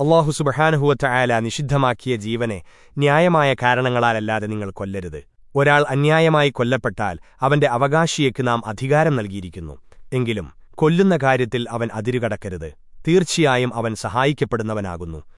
അള്ളാഹു സുബഹാനുഹുവറ്റ നിഷിദ്ധമാക്കിയ ജീവനെ ന്യായമായ കാരണങ്ങളാലല്ലാതെ നിങ്ങൾ കൊല്ലരുത്. ഒരാൾ അന്യായമായി കൊല്ലപ്പെട്ടാൽ അവന്റെ അവകാശിയേക്ക് നാം അധികാരം നൽകിയിരിക്കുന്നു. എങ്കിലും കൊല്ലുന്ന കാര്യത്തിൽ അവൻ അതിരുകടക്കരുത്. തീർച്ചയായും അവൻ സഹായിക്കപ്പെടുന്നവനാകുന്നു.